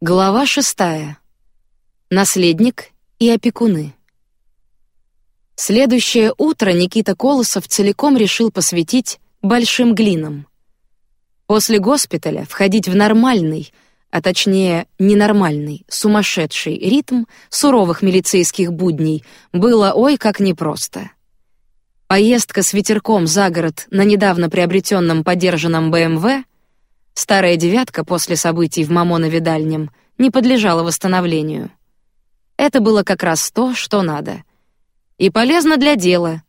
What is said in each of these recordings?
Глава шестая. Наследник и опекуны. Следующее утро Никита Колосов целиком решил посвятить большим глинам. После госпиталя входить в нормальный, а точнее ненормальный, сумасшедший ритм суровых милицейских будней было ой как непросто. Поездка с ветерком за город на недавно приобретенном подержанном БМВ, старая девятка после событий в Мамонове Дальнем, не подлежала восстановлению. Это было как раз то, что надо. И полезно для дела.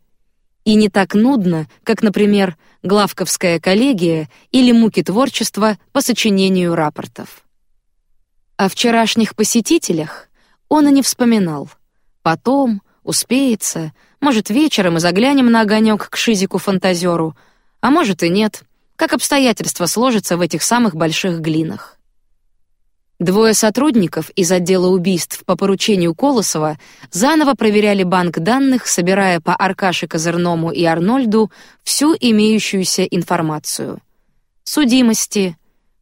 И не так нудно, как, например, главковская коллегия или муки творчества по сочинению рапортов. О вчерашних посетителях он и не вспоминал. Потом, успеется, может, вечером и заглянем на огонек к Шизику-фантазеру, а может и нет, как обстоятельства сложатся в этих самых больших глинах. Двое сотрудников из отдела убийств по поручению Колосова заново проверяли банк данных, собирая по Аркаше Козырному и Арнольду всю имеющуюся информацию: судимости,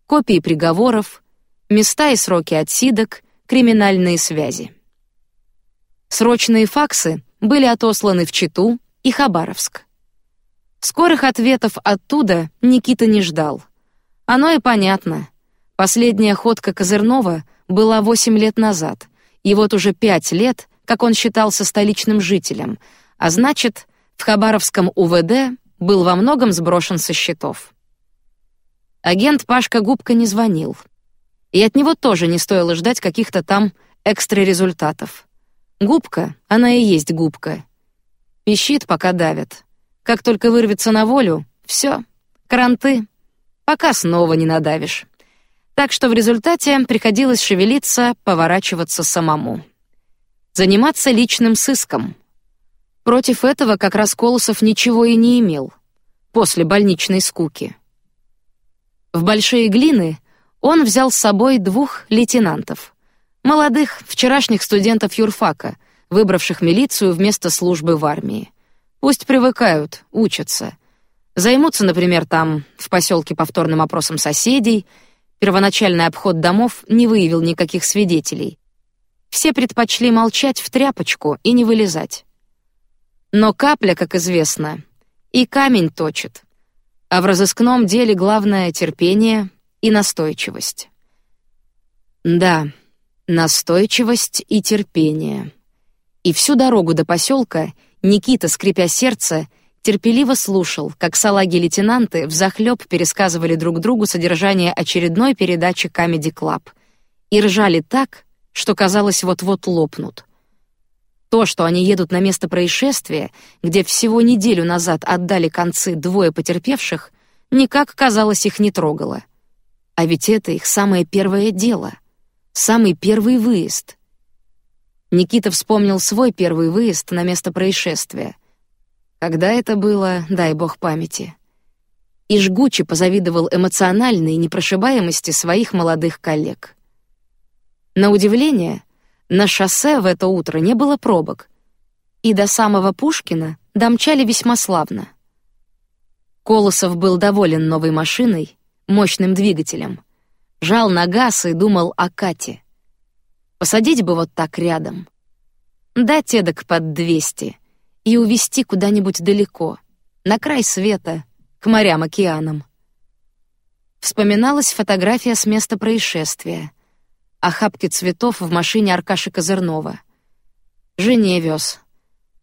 копии приговоров, места и сроки отсидок, криминальные связи. Срочные факсы были отосланы в Читу и Хабаровск. Скорых ответов оттуда Никита не ждал. Оно и понятно. Последняя ходка Козырнова была восемь лет назад, и вот уже пять лет, как он считался столичным жителем, а значит, в Хабаровском УВД был во многом сброшен со счетов. Агент Пашка Губка не звонил и от него тоже не стоило ждать каких-то там экстра результатов. Губка, она и есть губка. Пищит, пока давит. Как только вырвется на волю, все, кранты, пока снова не надавишь. Так что в результате приходилось шевелиться, поворачиваться самому. Заниматься личным сыском. Против этого как раз Колосов ничего и не имел. После больничной скуки. В большие глины он взял с собой двух лейтенантов, молодых, вчерашних студентов юрфака, выбравших милицию вместо службы в армии. Пусть привыкают, учатся, займутся, например, там в поселке повторным опросом соседей. Первоначальный обход домов не выявил никаких свидетелей. Все предпочли молчать в тряпочку и не вылезать. Но капля, как известно, и камень точит. А в разыскном деле главное терпение и настойчивость. Да, настойчивость и терпение. И всю дорогу до поселка Никита, скрипя сердце, терпеливо слушал, как салаги-лейтенанты взахлеб пересказывали друг другу содержание очередной передачи Comedy Club и ржали так, что казалось вот-вот лопнут. То, что они едут на место происшествия, где всего неделю назад отдали концы двое потерпевших, никак казалось их не трогало. А ведь это их самое первое дело, самый первый выезд. Никита вспомнил свой первый выезд на место происшествия. Когда это было, дай бог памяти. И жгуче позавидовал эмоциональной непрошибаемости своих молодых коллег. На удивление, на шоссе в это утро не было пробок, и до самого Пушкина домчали весьма славно. Колосов был доволен новой машиной мощным двигателем. Жал на газ и думал о Кате. Посадить бы вот так рядом. Дать эдак под двести и увезти куда-нибудь далеко, на край света, к морям-океанам. Вспоминалась фотография с места происшествия. Охапки цветов в машине Аркаши Козырнова. Жене вез.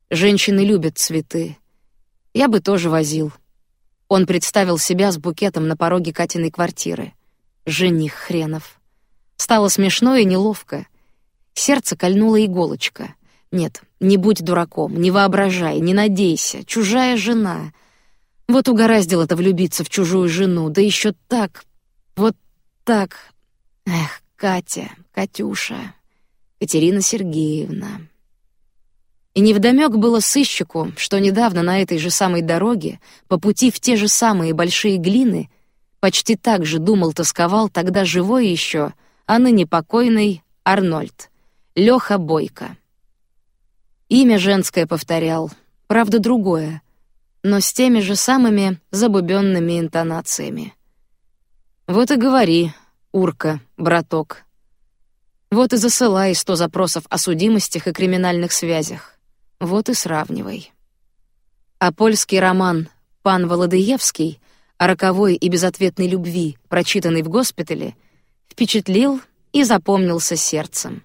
Женщины любят цветы. Я бы тоже возил. Он представил себя с букетом на пороге Катиной квартиры. Жених хренов. Стало смешно и неловко. Сердце кольнула иголочка. Нет, не будь дураком, не воображай, не надейся. Чужая жена. Вот угораздило это влюбиться в чужую жену, да еще так, вот так. Эх, Катя, Катюша, Катерина Сергеевна. И невдомек было сыщику, что недавно на этой же самой дороге, по пути в те же самые большие глины, почти так же думал, тосковал тогда живой еще, а ныне покойный Арнольд, Леха Бойко. Имя женское повторял, правда другое, но с теми же самыми забубенными интонациями. Вот и говори, урка, браток. Вот и засылай сто запросов о судимостях и криминальных связях. Вот и сравнивай. А польский роман «Пан Володыевский» о роковой и безответной любви, прочитанный в госпитале, впечатлил и запомнился сердцем.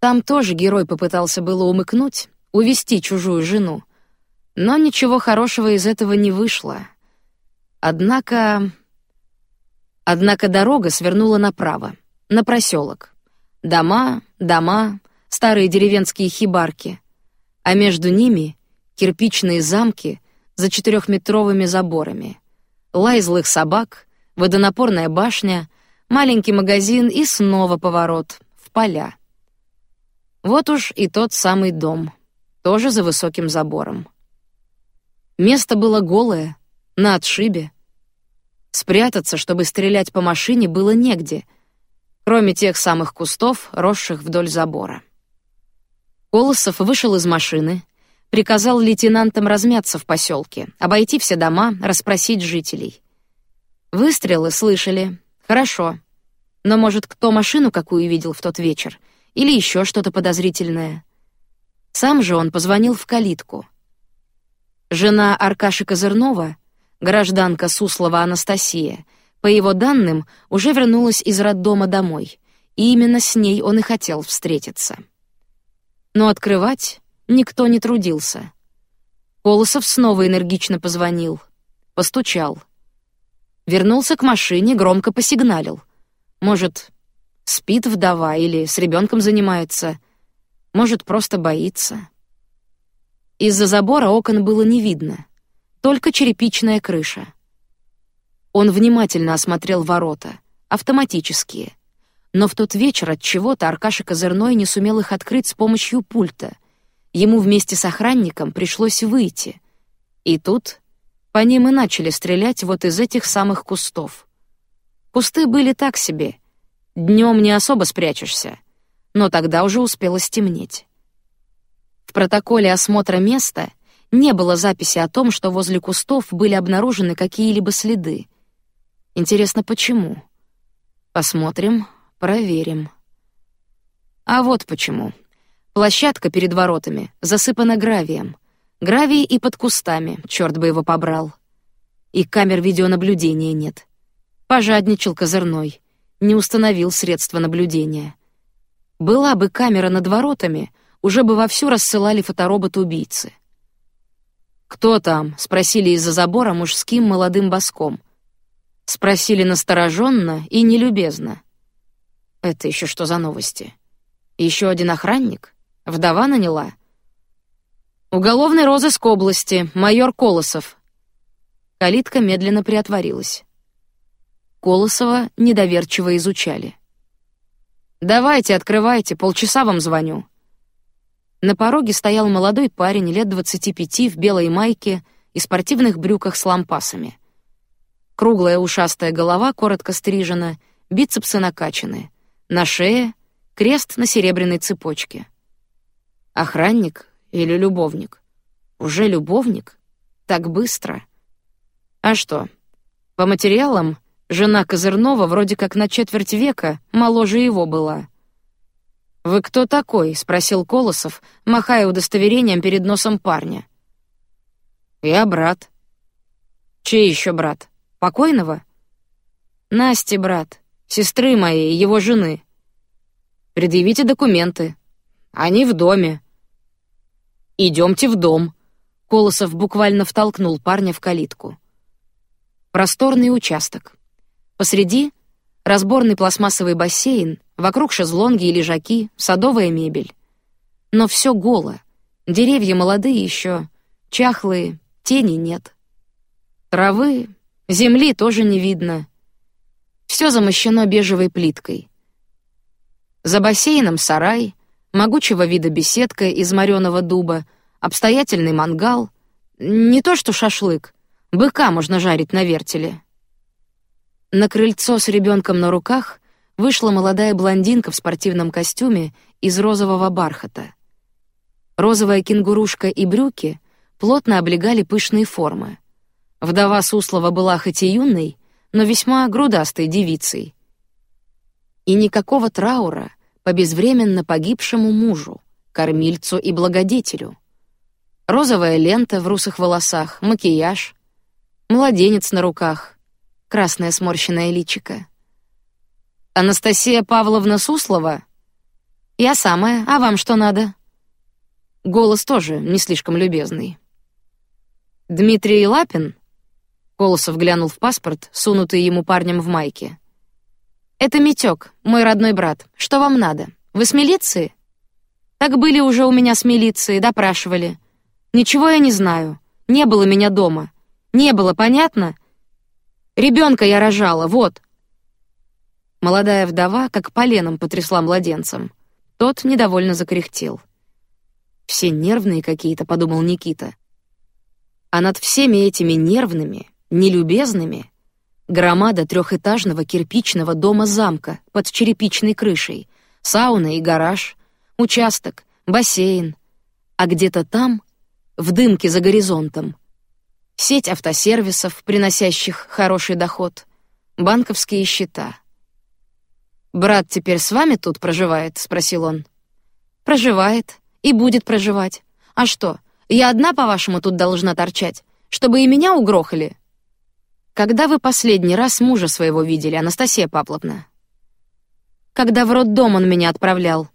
Там тоже герой попытался было умыкнуть, увести чужую жену, но ничего хорошего из этого не вышло. Однако... Однако дорога свернула направо, на проселок. Дома, дома, старые деревенские хибарки, а между ними кирпичные замки за четырехметровыми заборами, лай злых собак, водонапорная башня, маленький магазин и снова поворот в поля. Вот уж и тот самый дом, тоже за высоким забором. Место было голое, на отшибе. Спрятаться, чтобы стрелять по машине, было негде, кроме тех самых кустов, росших вдоль забора. Колосов вышел из машины, приказал лейтенантам размяться в поселке, обойти все дома, расспросить жителей. Выстрелы слышали, хорошо, но может кто машину какую видел в тот вечер или еще что-то подозрительное. Сам же он позвонил в калитку. Жена Аркаши Козырнова Гражданка Суслова Анастасия, по его данным, уже вернулась из роддома домой, и именно с ней он и хотел встретиться. Но открывать никто не трудился. Колосов снова энергично позвонил, постучал. Вернулся к машине, громко посигналил. Может, спит вдова или с ребенком занимается, может, просто боится. Из-за забора окон было не видно только черепичная крыша. Он внимательно осмотрел ворота, автоматические. Но в тот вечер от чего-то Аркаша Козырной не сумел их открыть с помощью пульта. Ему вместе с охранником пришлось выйти. И тут по ним и начали стрелять вот из этих самых кустов. Кусты были так себе. Днем не особо спрячешься, но тогда уже успело стемнеть. В протоколе осмотра места не было записи о том, что возле кустов были обнаружены какие-либо следы. Интересно, почему? Посмотрим, проверим. А вот почему. Площадка перед воротами засыпана гравием. Гравий и под кустами, черт бы его побрал. И камер видеонаблюдения нет. Пожадничал козырной, не установил средства наблюдения. Была бы камера над воротами, уже бы вовсю рассылали фоторобот-убийцы. «Кто там?» — спросили из-за забора мужским молодым боском. Спросили настороженно и нелюбезно. «Это еще что за новости? Еще один охранник? Вдова наняла?» «Уголовный розыск области, майор Колосов». Калитка медленно приотворилась. Колосова недоверчиво изучали. «Давайте, открывайте, полчаса вам звоню». На пороге стоял молодой парень лет двадцати пяти в белой майке и спортивных брюках с лампасами. Круглая ушастая голова коротко стрижена, бицепсы накачаны, на шее крест на серебряной цепочке. Охранник или любовник? Уже любовник? Так быстро? А что? По материалам жена Козырнова вроде как на четверть века моложе его была. Вы кто такой? – спросил Колосов, махая удостоверением перед носом парня. Я брат. Чей еще брат? Покойного? Насти брат, сестры моей, его жены. Предъявите документы. Они в доме. Идемте в дом. Колосов буквально втолкнул парня в калитку. Просторный участок. Посреди разборный пластмассовый бассейн, вокруг шезлонги и лежаки, садовая мебель. Но все голо, деревья молодые еще, чахлые, тени нет. Травы, земли тоже не видно. Все замощено бежевой плиткой. За бассейном сарай, могучего вида беседка из мореного дуба, обстоятельный мангал. Не то что шашлык, быка можно жарить на вертеле. На крыльцо с ребенком на руках вышла молодая блондинка в спортивном костюме из розового бархата. Розовая кенгурушка и брюки плотно облегали пышные формы. Вдова Суслова была хоть и юной, но весьма грудастой девицей. И никакого траура, по безвременно погибшему мужу, кормильцу и благодетелю. Розовая лента в русых волосах, макияж, младенец на руках, красное сморщенное личико. Анастасия Павловна Суслова? Я самая, а вам что надо? Голос тоже не слишком любезный. Дмитрий Лапин? Колосов глянул в паспорт, сунутый ему парнем в майке. Это Митек, мой родной брат. Что вам надо? Вы с милиции? Так были уже у меня с милиции, допрашивали. Ничего я не знаю. Не было меня дома. Не было, понятно? Ребенка я рожала, вот. Молодая вдова как поленом потрясла младенцем. Тот недовольно закряхтел. Все нервные какие-то, подумал Никита. А над всеми этими нервными, нелюбезными громада трехэтажного кирпичного дома-замка под черепичной крышей, сауна и гараж, участок, бассейн, а где-то там, в дымке за горизонтом, сеть автосервисов, приносящих хороший доход, банковские счета. Брат теперь с вами тут проживает, спросил он. Проживает и будет проживать. А что? Я одна, по-вашему, тут должна торчать, чтобы и меня угрохали? Когда вы последний раз мужа своего видели, Анастасия Павловна? Когда в роддом он меня отправлял,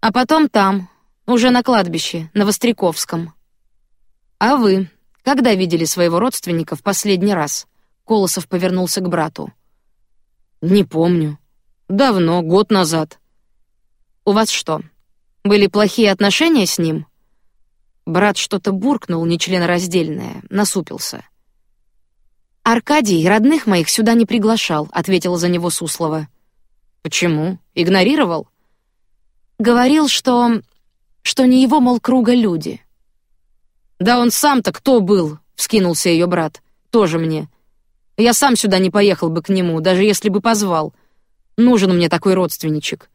а потом там, уже на кладбище, на Востряковском. А вы, когда видели своего родственника в последний раз? Колосов повернулся к брату. Не помню. Давно, год назад. У вас что, были плохие отношения с ним? Брат что-то буркнул нечленораздельное, насупился. Аркадий родных моих сюда не приглашал, ответила за него Суслова. Почему? Игнорировал? Говорил, что что не его мол круга люди. Да он сам-то кто был? Вскинулся ее брат. Тоже мне. Я сам сюда не поехал бы к нему, даже если бы позвал. Нужен мне такой родственничек.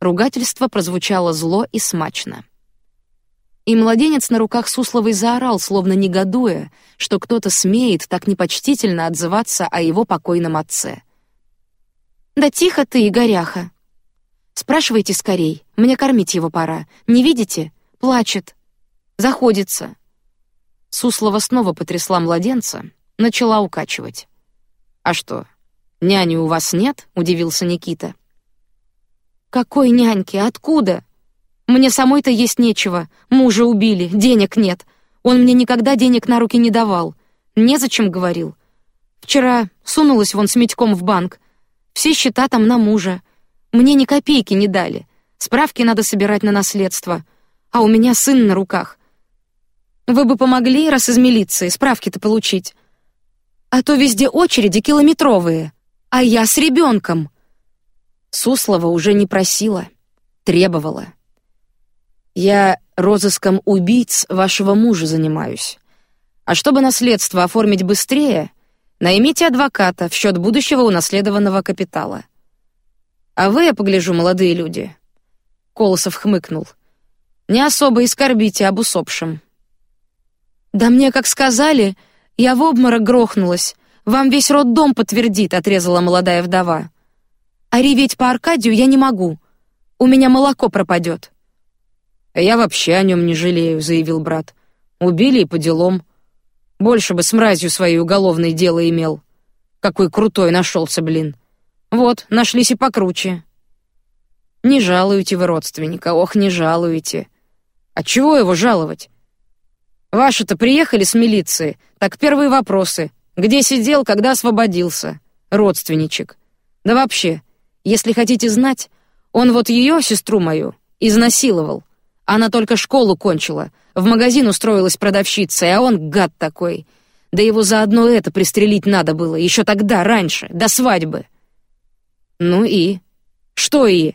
Ругательство прозвучало зло и смачно. И младенец на руках Сусловой заорал, словно негодуя, что кто-то смеет так непочтительно отзываться о его покойном отце. Да тихо ты, Игоряха. Спрашивайте скорей, мне кормить его пора. Не видите? Плачет, заходится. Суслова снова потрясла младенца, начала укачивать. А что? Няни у вас нет? удивился Никита. Какой няньки? Откуда? Мне самой-то есть нечего. Мужа убили, денег нет. Он мне никогда денег на руки не давал. Незачем говорил. Вчера сунулась вон с Митьком в банк. Все счета там на мужа. Мне ни копейки не дали. Справки надо собирать на наследство. А у меня сын на руках. Вы бы помогли, раз из милиции, справки-то получить. А то везде очереди километровые. А я с ребенком. Суслова уже не просила, требовала. Я розыском убийц вашего мужа занимаюсь. А чтобы наследство оформить быстрее, наймите адвоката в счет будущего унаследованного капитала. А вы, я погляжу, молодые люди. Колосов хмыкнул. Не особо и скорбите об усопшем. Да мне как сказали, я в обморок грохнулась. Вам весь род дом подтвердит, отрезала молодая вдова. А реветь по Аркадию я не могу. У меня молоко пропадет. Я вообще о нем не жалею, заявил брат. Убили и по делам. Больше бы с мразью своей уголовное дело имел. Какой крутой нашелся, блин. Вот, нашлись и покруче. Не жалуете вы родственника, ох, не жалуете. А чего его жаловать? Ваши-то приехали с милиции, так первые вопросы: где сидел, когда освободился, родственничек. Да вообще, если хотите знать, он вот ее сестру мою изнасиловал. Она только школу кончила, в магазин устроилась продавщицей, а он гад такой. Да его заодно это пристрелить надо было, еще тогда, раньше, до свадьбы. Ну и? Что и?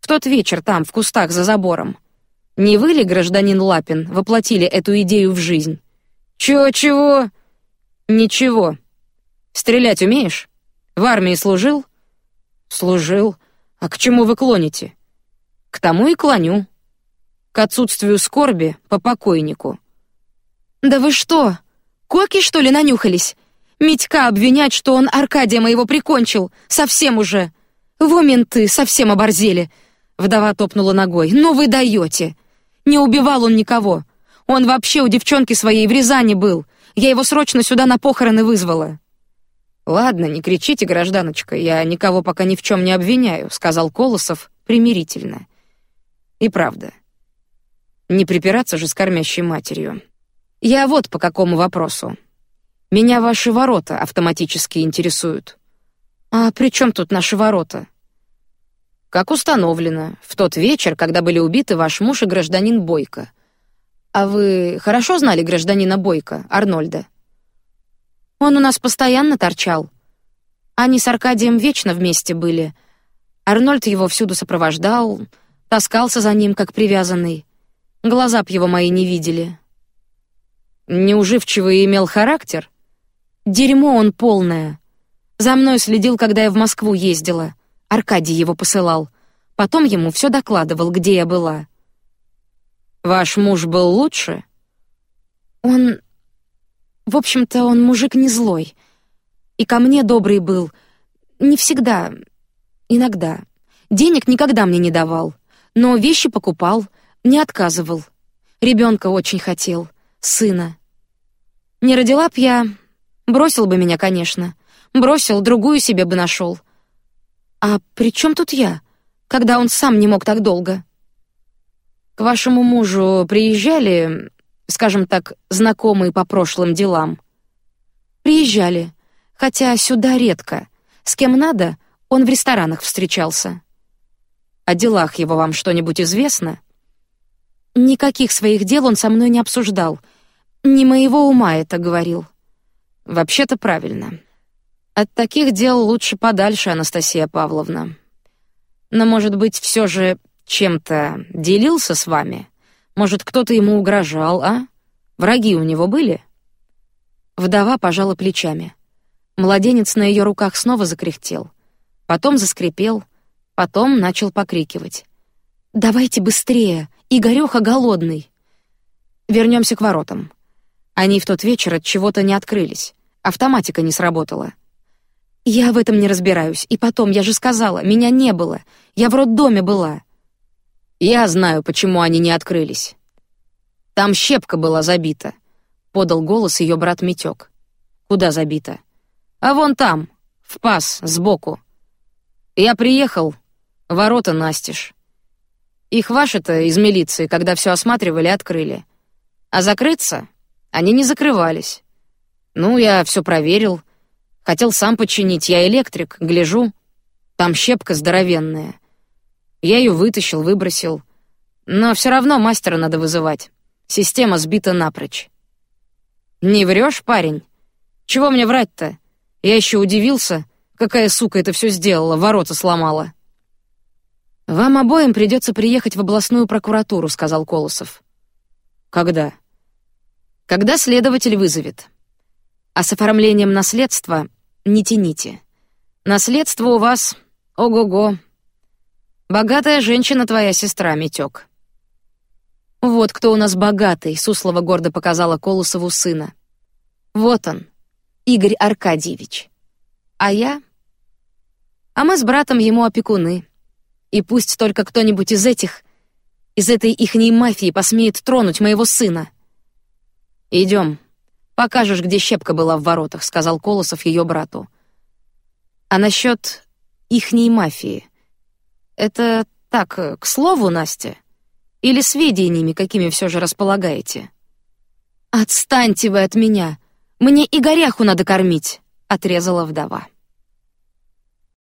В тот вечер там, в кустах за забором. Не вы ли, гражданин Лапин, воплотили эту идею в жизнь? Чего-чего? Ничего. Стрелять умеешь? В армии служил? Служил. А к чему вы клоните? К тому и клоню к отсутствию скорби по покойнику. Да вы что, коки что ли нанюхались? Митька обвинять, что он Аркадия моего прикончил, совсем уже. Во менты совсем оборзели. Вдова топнула ногой. Ну вы даете. Не убивал он никого. Он вообще у девчонки своей в Рязани был. Я его срочно сюда на похороны вызвала. Ладно, не кричите, гражданочка, я никого пока ни в чем не обвиняю, сказал Колосов примирительно. И правда. Не припираться же с кормящей матерью. Я вот по какому вопросу. Меня ваши ворота автоматически интересуют. А при чем тут наши ворота? Как установлено, в тот вечер, когда были убиты ваш муж и гражданин Бойко. А вы хорошо знали гражданина Бойко, Арнольда? Он у нас постоянно торчал. Они с Аркадием вечно вместе были. Арнольд его всюду сопровождал, таскался за ним как привязанный. Глаза б его мои не видели. Неуживчивый имел характер? Дерьмо он полное. За мной следил, когда я в Москву ездила. Аркадий его посылал. Потом ему все докладывал, где я была. Ваш муж был лучше? Он в общем-то, он мужик не злой. И ко мне добрый был. Не всегда. Иногда. Денег никогда мне не давал. Но вещи покупал, не отказывал. Ребенка очень хотел. Сына. Не родила б я... Бросил бы меня, конечно. Бросил, другую себе бы нашел. А при чем тут я, когда он сам не мог так долго? К вашему мужу приезжали скажем так, знакомые по прошлым делам. Приезжали, хотя сюда редко. С кем надо, он в ресторанах встречался. О делах его вам что-нибудь известно? Никаких своих дел он со мной не обсуждал. Не моего ума это говорил. Вообще-то правильно. От таких дел лучше подальше, Анастасия Павловна. Но, может быть, все же чем-то делился с вами? Может, кто-то ему угрожал, а? Враги у него были? Вдова пожала плечами. Младенец на ее руках снова закряхтел, потом заскрипел, потом начал покрикивать: "Давайте быстрее, Игореха голодный". Вернемся к воротам. Они в тот вечер от чего-то не открылись, автоматика не сработала. Я в этом не разбираюсь. И потом, я же сказала, меня не было. Я в роддоме была. Я знаю, почему они не открылись. Там щепка была забита. Подал голос ее брат Митек. Куда забита? А вон там, в паз, сбоку. Я приехал, ворота настежь. Их ваши-то из милиции, когда все осматривали, открыли. А закрыться они не закрывались. Ну, я все проверил. Хотел сам починить, я электрик, гляжу. Там щепка здоровенная. Я ее вытащил, выбросил. Но все равно мастера надо вызывать. Система сбита напрочь. Не врешь, парень? Чего мне врать-то? Я еще удивился, какая сука это все сделала, ворота сломала. Вам обоим придется приехать в областную прокуратуру, сказал Колосов. Когда? Когда следователь вызовет. А с оформлением наследства не тяните. Наследство у вас, ого-го, Богатая женщина твоя сестра, Митек. Вот кто у нас богатый, Суслова гордо показала Колосову сына. Вот он, Игорь Аркадьевич. А я? А мы с братом ему опекуны. И пусть только кто-нибудь из этих, из этой ихней мафии посмеет тронуть моего сына. Идем, покажешь, где щепка была в воротах, сказал Колосов ее брату. А насчет ихней мафии? Это так, к слову, Настя? Или сведениями, какими все же располагаете? Отстаньте вы от меня. Мне и горяху надо кормить, отрезала вдова.